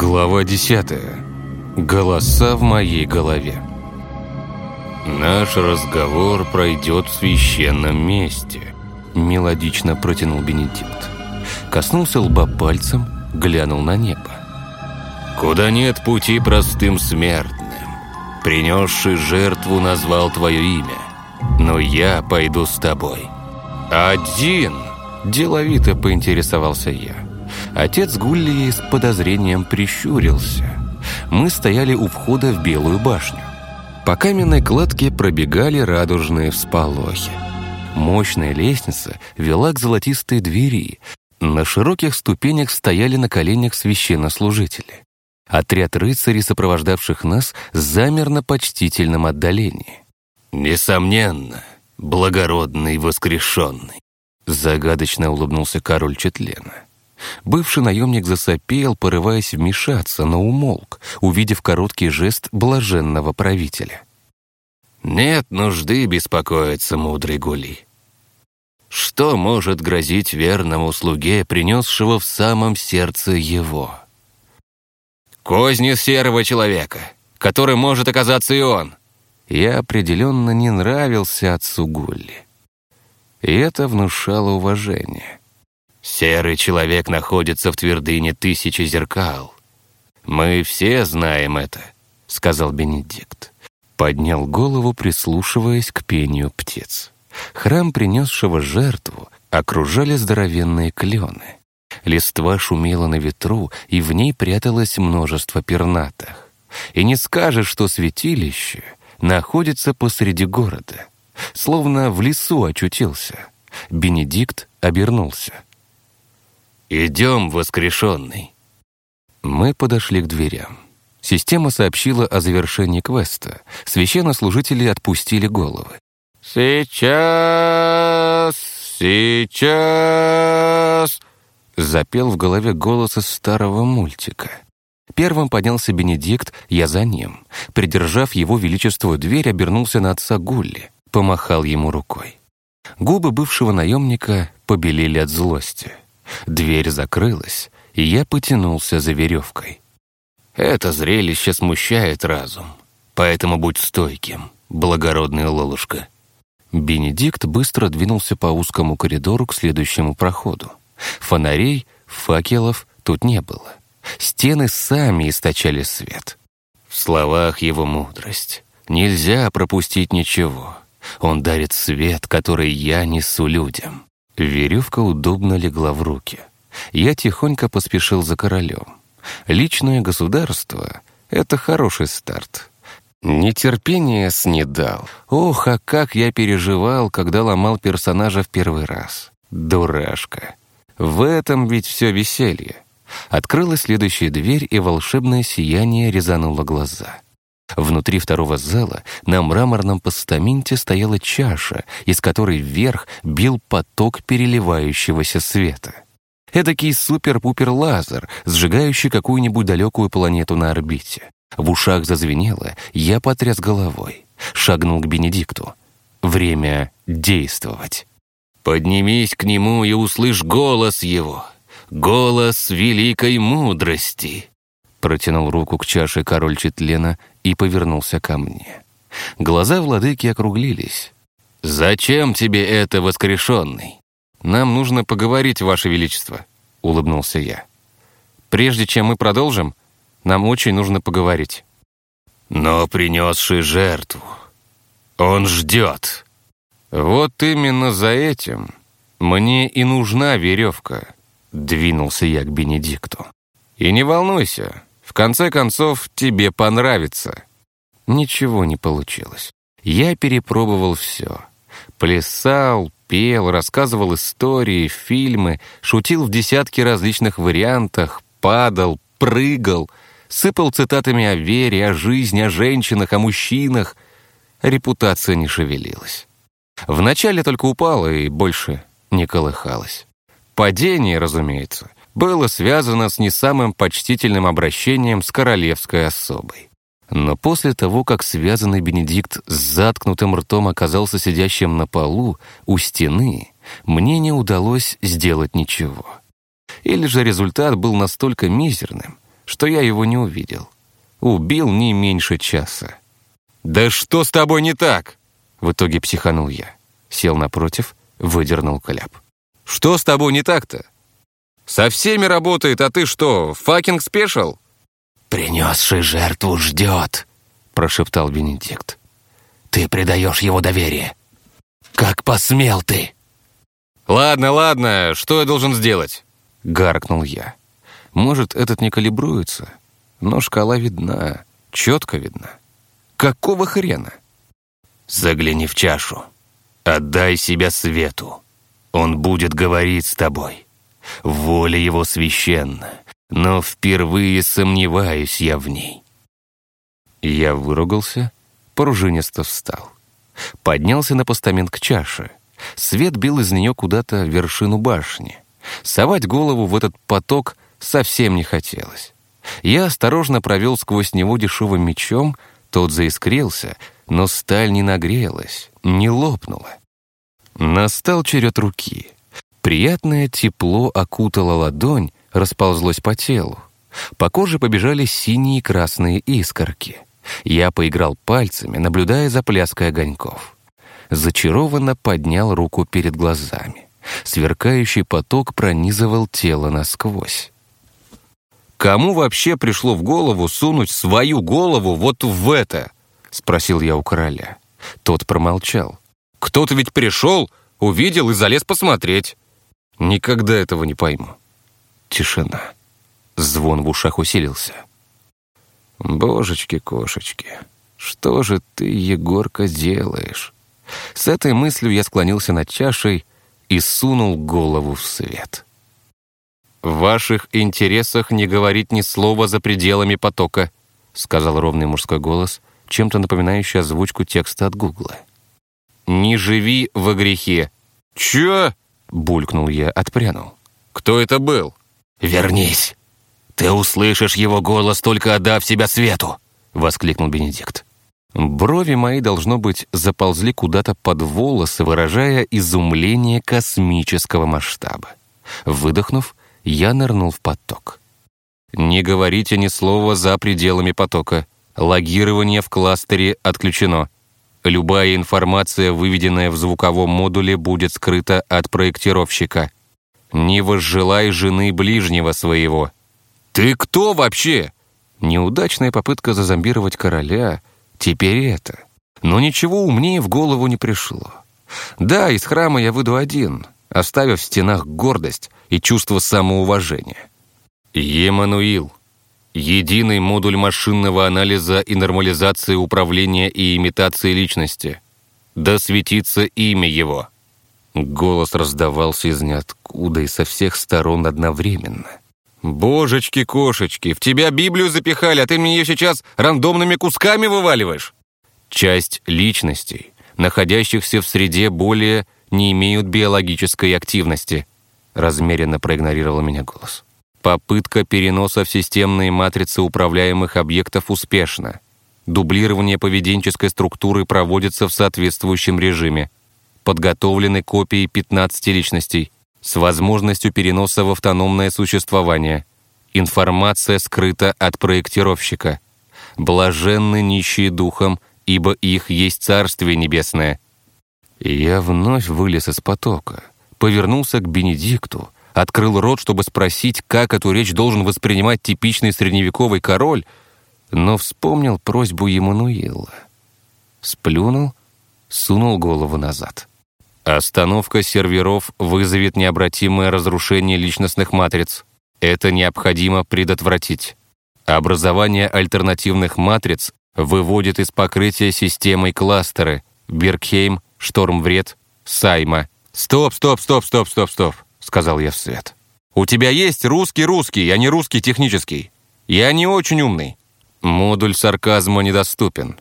Глава 10. Голоса в моей голове. «Наш разговор пройдет в священном месте», — мелодично протянул Бенедикт. Коснулся лба пальцем, глянул на небо. «Куда нет пути простым смертным, принесший жертву назвал твое имя, но я пойду с тобой». «Один!» – деловито поинтересовался я. Отец Гулли с подозрением прищурился. Мы стояли у входа в Белую башню. По каменной кладке пробегали радужные всполохи. Мощная лестница вела к золотистой двери. На широких ступенях стояли на коленях священнослужители. Отряд рыцарей, сопровождавших нас, замер на почтительном отдалении. «Несомненно, благородный воскрешенный», загадочно улыбнулся король Четлена. Бывший наемник засопел, порываясь вмешаться, но умолк, увидев короткий жест блаженного правителя. «Нет нужды беспокоиться, мудрый Гули. Что может грозить верному слуге, принесшего в самом сердце его? Козни серого человека, который может оказаться и он!» Я определенно не нравился отцу Гулли. И это внушало уважение. Серый человек находится в твердыне тысячи зеркал. Мы все знаем это, сказал Бенедикт. Поднял голову, прислушиваясь к пению птиц. Храм, принесшего жертву, окружали здоровенные клены. Листва шумела на ветру, и в ней пряталось множество пернатых. И не скажешь, что святилище находится посреди города. Словно в лесу очутился. Бенедикт обернулся. «Идем, воскрешенный!» Мы подошли к дверям. Система сообщила о завершении квеста. Священнослужители отпустили головы. «Сейчас! Сейчас!» Запел в голове голос из старого мультика. Первым поднялся Бенедикт, я за ним. Придержав его величество дверь, обернулся на отца Гулли, помахал ему рукой. Губы бывшего наемника побелели от злости. Дверь закрылась, и я потянулся за веревкой. Это зрелище смущает разум, поэтому будь стойким, благородная Лолушка. Бенедикт быстро двинулся по узкому коридору к следующему проходу. Фонарей, факелов тут не было. Стены сами источали свет. В словах его мудрость. Нельзя пропустить ничего. Он дарит свет, который я несу людям. Веревка удобно легла в руки. Я тихонько поспешил за королем. Личное государство — это хороший старт. Нетерпение снедал. Ох, а как я переживал, когда ломал персонажа в первый раз. Дурашка. В этом ведь все веселье. Открылась следующая дверь, и волшебное сияние резануло глаза. Внутри второго зала на мраморном постаменте стояла чаша, из которой вверх бил поток переливающегося света. Эдакий супер-пупер-лазер, сжигающий какую-нибудь далекую планету на орбите. В ушах зазвенело, я потряс головой, шагнул к Бенедикту. Время действовать. «Поднимись к нему и услышь голос его, голос великой мудрости!» Протянул руку к чаше король Четлена и повернулся ко мне. Глаза владыки округлились. «Зачем тебе это, воскрешенный?» «Нам нужно поговорить, Ваше Величество», — улыбнулся я. «Прежде чем мы продолжим, нам очень нужно поговорить». «Но принесший жертву, он ждет». «Вот именно за этим мне и нужна веревка», — двинулся я к Бенедикту. «И не волнуйся, в конце концов, тебе понравится». Ничего не получилось. Я перепробовал все. Плясал, пел, рассказывал истории, фильмы, шутил в десятки различных вариантах, падал, прыгал, сыпал цитатами о вере, о жизни, о женщинах, о мужчинах. Репутация не шевелилась. Вначале только упала и больше не колыхалась. Падение, разумеется, было связано с не самым почтительным обращением с королевской особой. Но после того, как связанный Бенедикт с заткнутым ртом оказался сидящим на полу у стены, мне не удалось сделать ничего. Или же результат был настолько мизерным, что я его не увидел. Убил не меньше часа. «Да что с тобой не так?» В итоге психанул я. Сел напротив, выдернул кляп. «Что с тобой не так-то? Со всеми работает, а ты что, fucking special?» «Принесший жертву ждет», — прошептал Бенедикт. «Ты предаешь его доверие. Как посмел ты?» «Ладно, ладно, что я должен сделать?» — гаркнул я. «Может, этот не калибруется, но шкала видна, четко видна. Какого хрена?» «Загляни в чашу. Отдай себя свету. Он будет говорить с тобой. Воля его священна, но впервые сомневаюсь я в ней». Я выругался, пружинисто встал. Поднялся на постамент к чаше. Свет бил из нее куда-то вершину башни. Совать голову в этот поток совсем не хотелось. Я осторожно провел сквозь него дешевым мечом, тот заискрился, но сталь не нагрелась, не лопнула. Настал черед руки. Приятное тепло окутало ладонь, расползлось по телу. По коже побежали синие и красные искорки. Я поиграл пальцами, наблюдая за пляской огоньков. Зачарованно поднял руку перед глазами. Сверкающий поток пронизывал тело насквозь. «Кому вообще пришло в голову сунуть свою голову вот в это?» — спросил я у короля. Тот промолчал. «Кто-то ведь пришел, увидел и залез посмотреть. Никогда этого не пойму». Тишина. Звон в ушах усилился. «Божечки-кошечки, что же ты, Егорка, делаешь?» С этой мыслью я склонился над чашей и сунул голову в свет. «В ваших интересах не говорить ни слова за пределами потока», сказал ровный мужской голос, чем-то напоминающий озвучку текста от Гугла. «Не живи во грехе». «Чё?» — булькнул я, отпрянул. «Кто это был?» «Вернись! Ты услышишь его голос, только отдав себя свету!» — воскликнул Бенедикт. Брови мои, должно быть, заползли куда-то под волосы, выражая изумление космического масштаба. Выдохнув, я нырнул в поток. «Не говорите ни слова за пределами потока. Логирование в кластере отключено. Любая информация, выведенная в звуковом модуле, будет скрыта от проектировщика. Не возжелай жены ближнего своего». «Ты кто вообще?» Неудачная попытка зазомбировать короля, теперь это. Но ничего умнее в голову не пришло. Да, из храма я выйду один, оставив в стенах гордость и чувство самоуважения. Емануил. Единый модуль машинного анализа и нормализации управления и имитации личности. Да светится имя его. Голос раздавался из ниоткуда и со всех сторон одновременно. «Божечки-кошечки, в тебя Библию запихали, а ты мне ее сейчас рандомными кусками вываливаешь!» Часть личностей, находящихся в среде более не имеют биологической активности. Размеренно проигнорировал меня голос. Попытка переноса в системные матрицы управляемых объектов успешна. Дублирование поведенческой структуры проводится в соответствующем режиме. Подготовлены копии 15 личностей с возможностью переноса в автономное существование. Информация скрыта от проектировщика. Блаженны нищие духом, ибо их есть Царствие Небесное. Я вновь вылез из потока, повернулся к Бенедикту, открыл рот, чтобы спросить, как эту речь должен воспринимать типичный средневековый король, но вспомнил просьбу Емануила. Сплюнул, сунул голову назад. Остановка серверов вызовет необратимое разрушение личностных матриц. Это необходимо предотвратить. Образование альтернативных матриц выводит из покрытия системой кластеры Бергхейм, Штормвред, Сайма. «Стоп, стоп, стоп, стоп, стоп, стоп», — сказал я в свет. «У тебя есть русский-русский, а не русский технический. Я не очень умный. Модуль сарказма недоступен.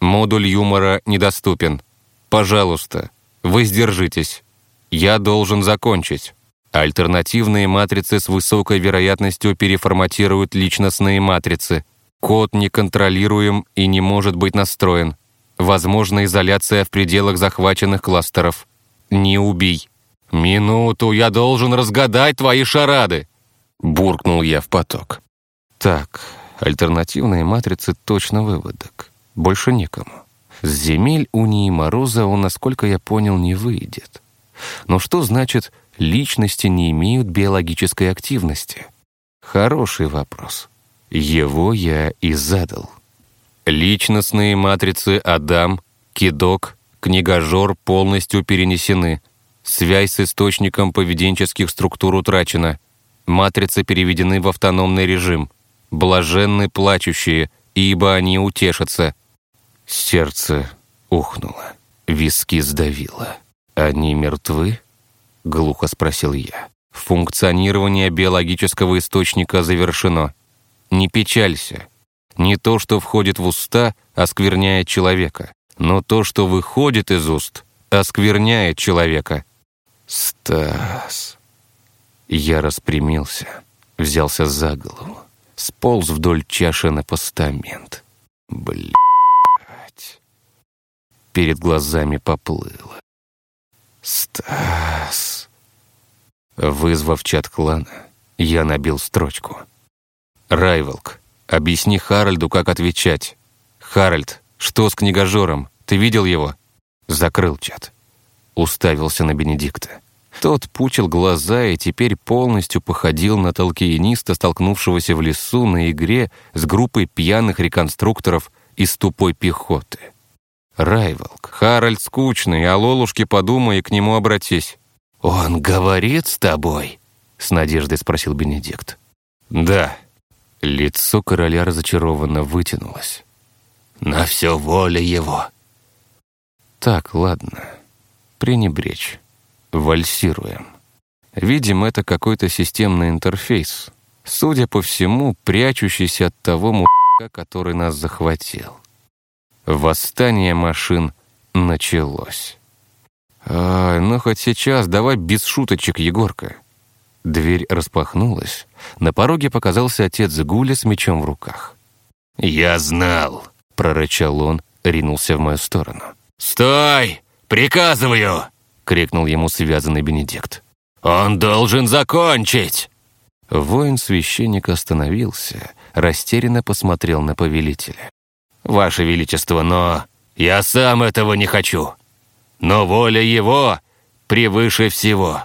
Модуль юмора недоступен. Пожалуйста, воздержитесь. Я должен закончить». Альтернативные матрицы с высокой вероятностью переформатируют личностные матрицы. Код неконтролируем и не может быть настроен. Возможна изоляция в пределах захваченных кластеров. Не убий. «Минуту, я должен разгадать твои шарады!» Буркнул я в поток. Так, альтернативные матрицы точно выводок. Больше некому. С земель унии Мороза он, насколько я понял, не выйдет. Но что значит «личности не имеют биологической активности»? Хороший вопрос. Его я и задал. Личностные матрицы Адам, Кидок, Книгожор полностью перенесены. Связь с источником поведенческих структур утрачена. Матрицы переведены в автономный режим. Блаженны плачущие, ибо они утешатся. Сердце ухнуло, виски сдавило. «Они мертвы?» — глухо спросил я. «Функционирование биологического источника завершено. Не печалься. Не то, что входит в уста, оскверняет человека, но то, что выходит из уст, оскверняет человека». «Стас...» Я распрямился, взялся за голову, сполз вдоль чаши на постамент. Блять. Перед глазами поплыло. Стас. Вызвав чат клана, я набил строчку. Райволк, объясни Харальду, как отвечать. Харальд, что с книгожором? Ты видел его? Закрыл чат. Уставился на Бенедикта. Тот пучил глаза и теперь полностью походил на толкиениста, столкнувшегося в лесу на игре с группой пьяных реконструкторов из тупой пехоты. Райволк, Харальд скучный, а Лолушке подумай и к нему обратись. «Он говорит с тобой?» — с надеждой спросил Бенедикт. «Да». Лицо короля разочарованно вытянулось. «На все воля его». «Так, ладно. Пренебречь. Вальсируем. Видим, это какой-то системный интерфейс, судя по всему, прячущийся от того мужика, который нас захватил. Восстание машин началось. «Ай, ну хоть сейчас, давай без шуточек, Егорка». Дверь распахнулась. На пороге показался отец Гуля с мечом в руках. «Я знал!» — прорычал он, ринулся в мою сторону. «Стой! Приказываю!» — крикнул ему связанный Бенедикт. «Он должен закончить!» Воин-священник остановился, растерянно посмотрел на повелителя. «Ваше Величество, но я сам этого не хочу. Но воля его превыше всего».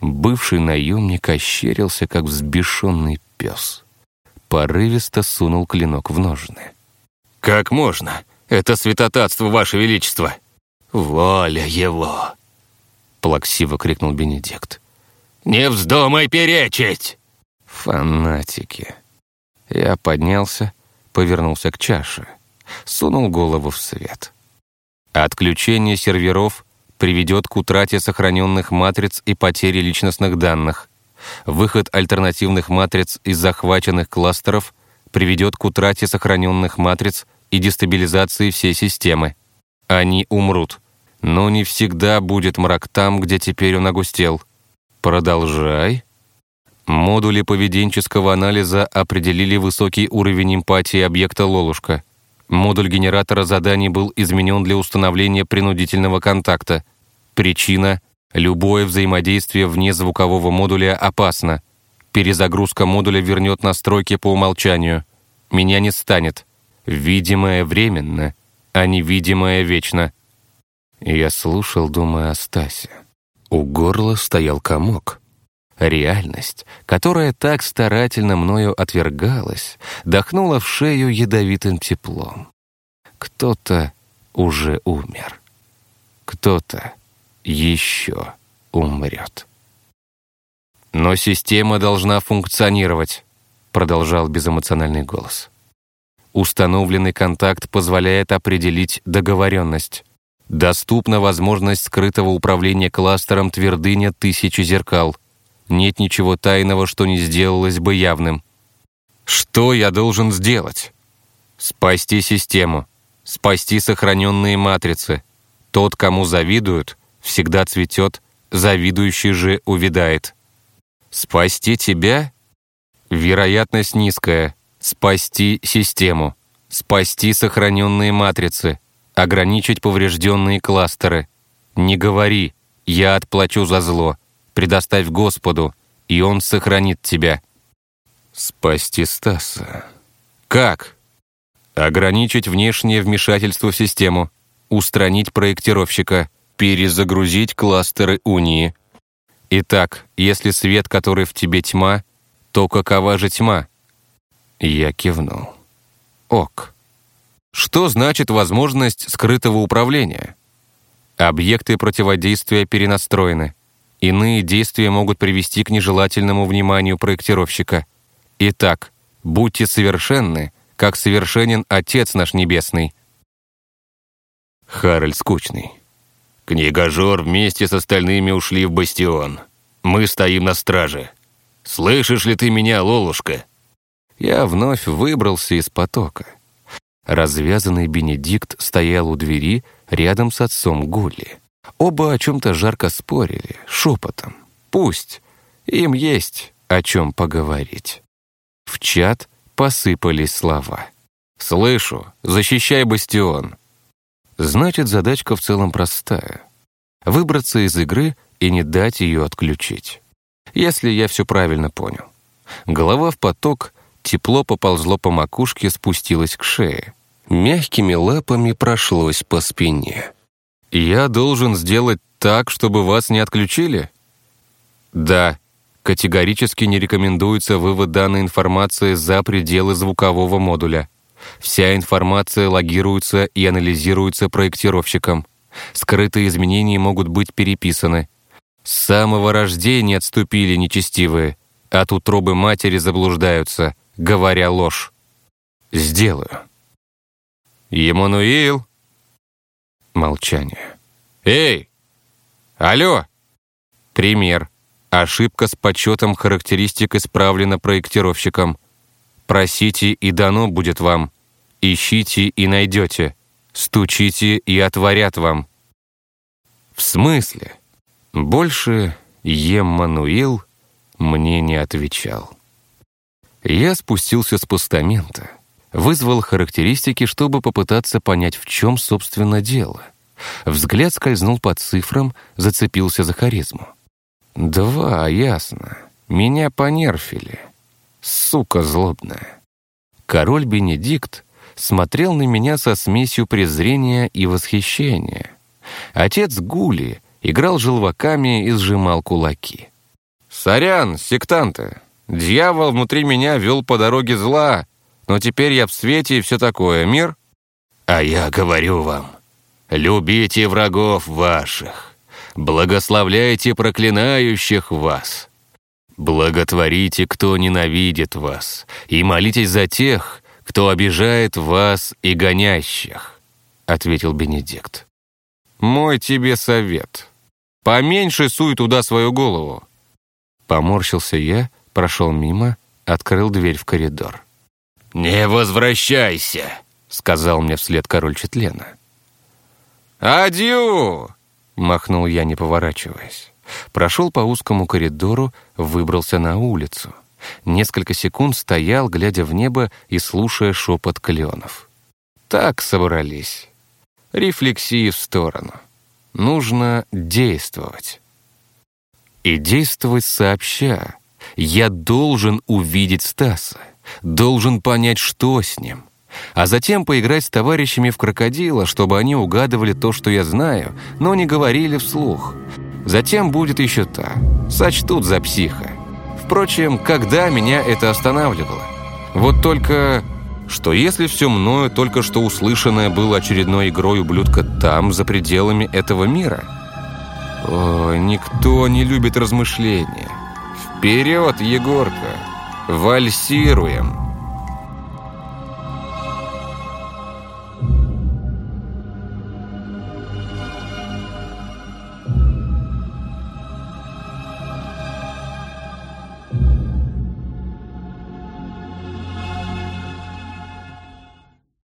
Бывший наемник ощерился, как взбешенный пес. Порывисто сунул клинок в ножны. «Как можно? Это святотатство, Ваше Величество!» «Воля его!» Плаксиво крикнул Бенедикт. «Не вздумай перечить!» «Фанатики!» Я поднялся, повернулся к чаше, сунул голову в свет. Отключение серверов приведет к утрате сохраненных матриц и потере личностных данных. Выход альтернативных матриц из захваченных кластеров приведет к утрате сохраненных матриц и дестабилизации всей системы. Они умрут. Но не всегда будет мрак там, где теперь он огустел. Продолжай. Модули поведенческого анализа определили высокий уровень эмпатии объекта «Лолушка». Модуль генератора заданий был изменен для установления принудительного контакта. Причина — любое взаимодействие вне звукового модуля опасно. Перезагрузка модуля вернет настройки по умолчанию. Меня не станет. Видимое временно, а невидимое вечно. Я слушал, думая о Стасе. У горла стоял комок — Реальность, которая так старательно мною отвергалась, дохнула в шею ядовитым теплом. Кто-то уже умер. Кто-то еще умрет. «Но система должна функционировать», — продолжал безэмоциональный голос. «Установленный контакт позволяет определить договоренность. Доступна возможность скрытого управления кластером твердыня тысячи зеркал — нет ничего тайного, что не сделалось бы явным. Что я должен сделать? Спасти систему, спасти сохраненные матрицы. Тот, кому завидуют, всегда цветет, завидующий же увядает. Спасти тебя? Вероятность низкая. Спасти систему. Спасти сохраненные матрицы. Ограничить поврежденные кластеры. Не говори, я отплачу за зло предоставь Господу, и Он сохранит тебя». Спасти Стаса. Как? Ограничить внешнее вмешательство в систему, устранить проектировщика, перезагрузить кластеры унии. Итак, если свет, который в тебе тьма, то какова же тьма? Я кивнул. Ок. Что значит возможность скрытого управления? Объекты противодействия перенастроены. Иные действия могут привести к нежелательному вниманию проектировщика. Итак, будьте совершенны, как совершенен Отец наш Небесный. Харальд Скучный. Книгожор вместе с остальными ушли в бастион. Мы стоим на страже. Слышишь ли ты меня, Лолушка? Я вновь выбрался из потока. Развязанный Бенедикт стоял у двери рядом с отцом Гулли. Оба о чем-то жарко спорили, шепотом. Пусть, им есть о чем поговорить. В чат посыпались слова. «Слышу, защищай бастион». Значит, задачка в целом простая. Выбраться из игры и не дать ее отключить. Если я все правильно понял. Голова в поток, тепло поползло по макушке, спустилось к шее. Мягкими лапами прошлось по спине. «Я должен сделать так, чтобы вас не отключили?» «Да», Категорически не рекомендуется вывод данной информации за пределы звукового модуля. Вся информация логируется и анализируется проектировщиком. Скрытые изменения могут быть переписаны. С самого рождения отступили нечестивые. От утробы матери заблуждаются, говоря ложь. Сделаю. Емануил. Молчание. Эй! Алло! Пример. Ошибка с подсчетом характеристик исправлена проектировщиком. Просите, и дано будет вам. Ищите, и найдете. Стучите, и отворят вам. В смысле? Больше Еммануил мне не отвечал. Я спустился с постамента, вызвал характеристики, чтобы попытаться понять, в чем, собственно, дело. Взгляд скользнул по цифрам, зацепился за харизму. «Два, ясно. Меня понерфили. Сука злобная». Король Бенедикт смотрел на меня со смесью презрения и восхищения. Отец Гули играл желваками и сжимал кулаки. «Сорян, сектанты! Дьявол внутри меня вел по дороге зла, но теперь я в свете и все такое. Мир?» «А я говорю вам, любите врагов ваших, благословляйте проклинающих вас. Благотворите, кто ненавидит вас, и молитесь за тех, кто обижает вас и гонящих», — ответил Бенедикт. «Мой тебе совет. Поменьше суй туда свою голову». Поморщился я, прошел мимо, открыл дверь в коридор. «Не возвращайся», — сказал мне вслед король Четлена. «Адью!» Махнул я, не поворачиваясь. Прошел по узкому коридору, выбрался на улицу. Несколько секунд стоял, глядя в небо и слушая шепот кленов. Так собрались. Рефлексии в сторону. Нужно действовать. И действовать сообща. Я должен увидеть Стаса. Должен понять, что с ним а затем поиграть с товарищами в крокодила, чтобы они угадывали то, что я знаю, но не говорили вслух. Затем будет еще та. Сочтут за психа. Впрочем, когда меня это останавливало? Вот только... Что если все мною только что услышанное было очередной игрой ублюдка там, за пределами этого мира? Ой, никто не любит размышления. Вперед, Егорка! Вальсируем!